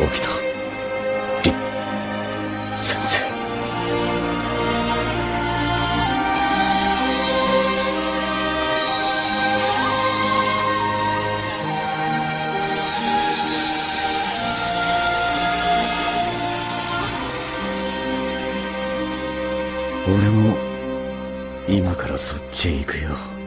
起き凛先生。俺も今からそっちへ行くよ。